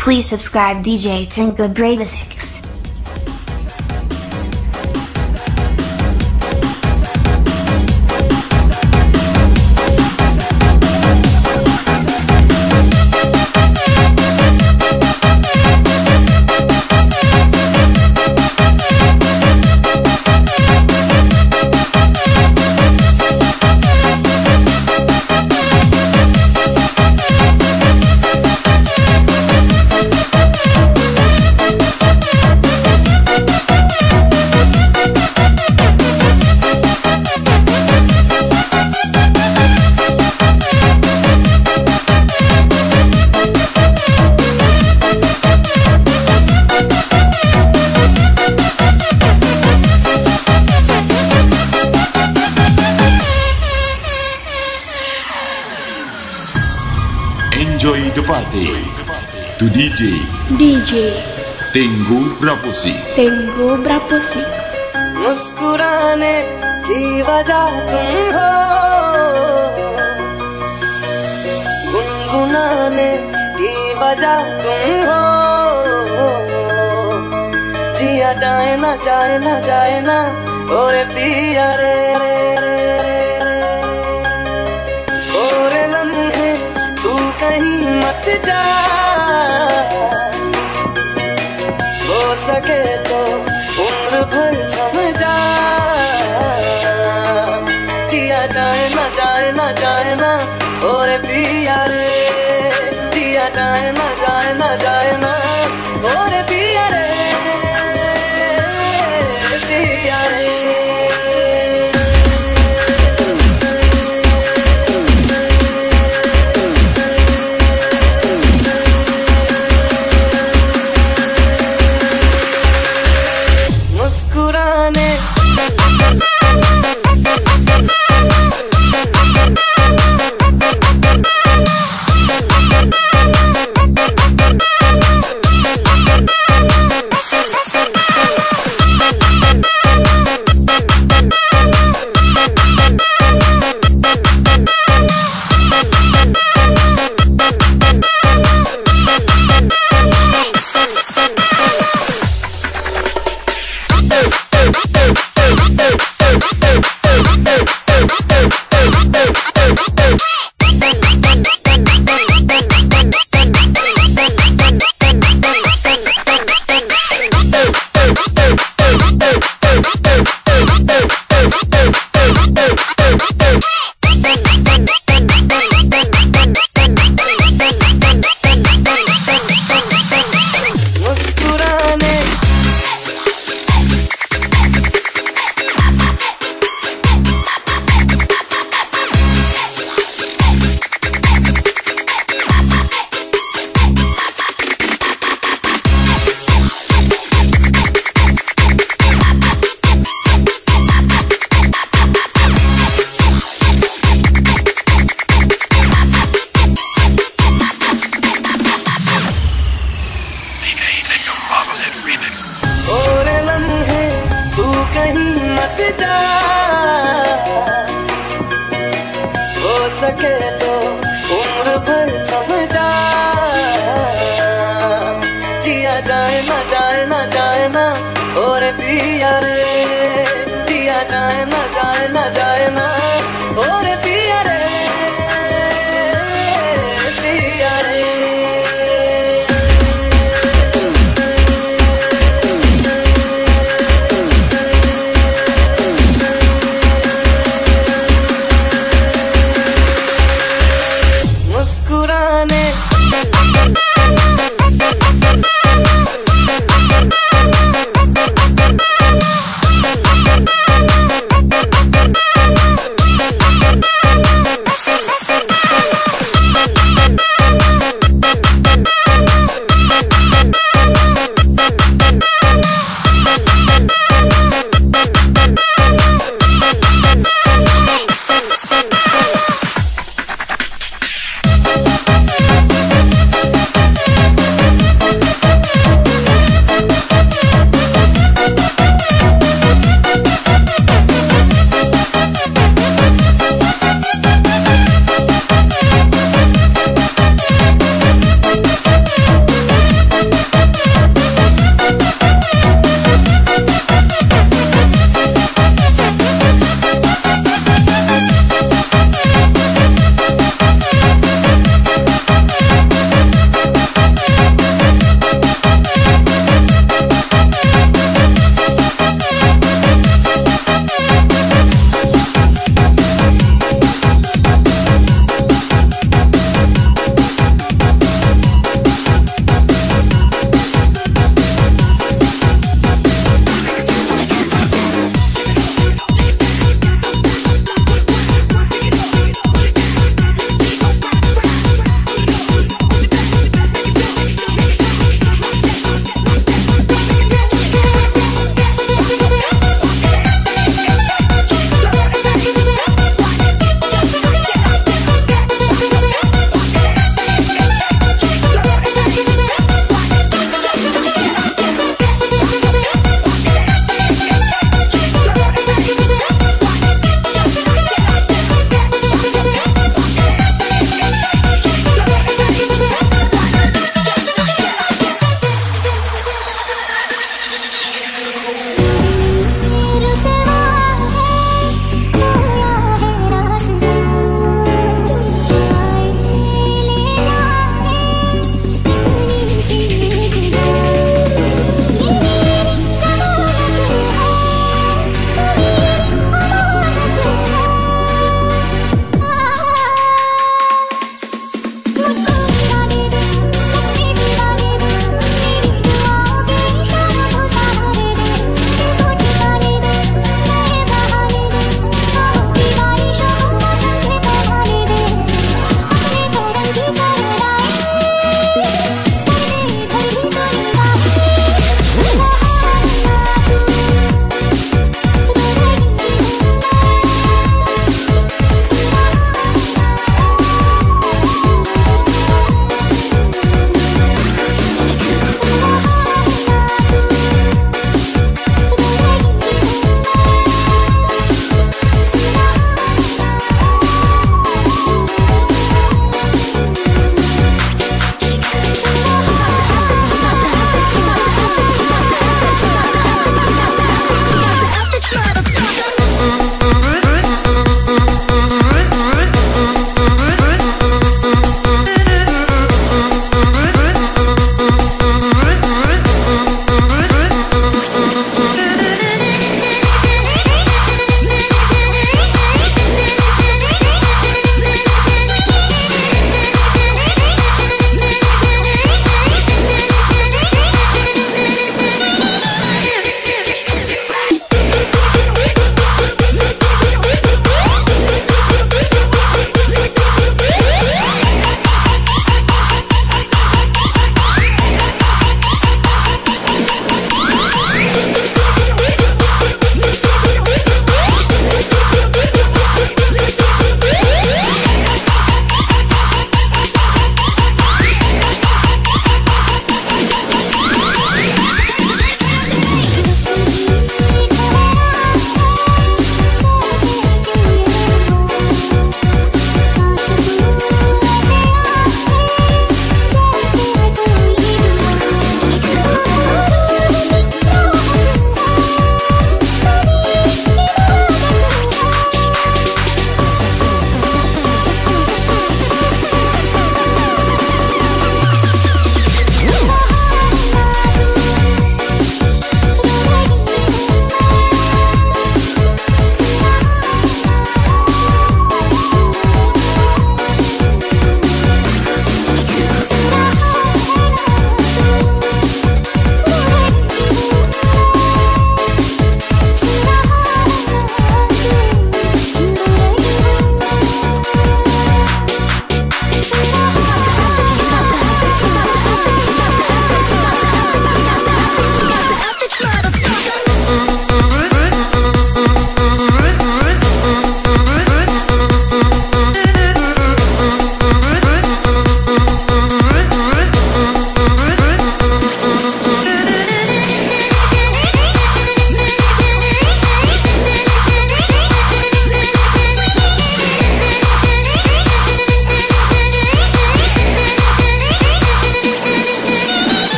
Please subscribe DJ Tinka Bravasix. Enjoy the to DJ DJ Tenggu Raposi. तेंगो ब्रापोसी मुस्कुराने की वजह तुम हो। गुनगुनाने की वजह तुम हो। जिया जाए ना जाए ना जाए ना और पिया रे रे। Moça que सके तो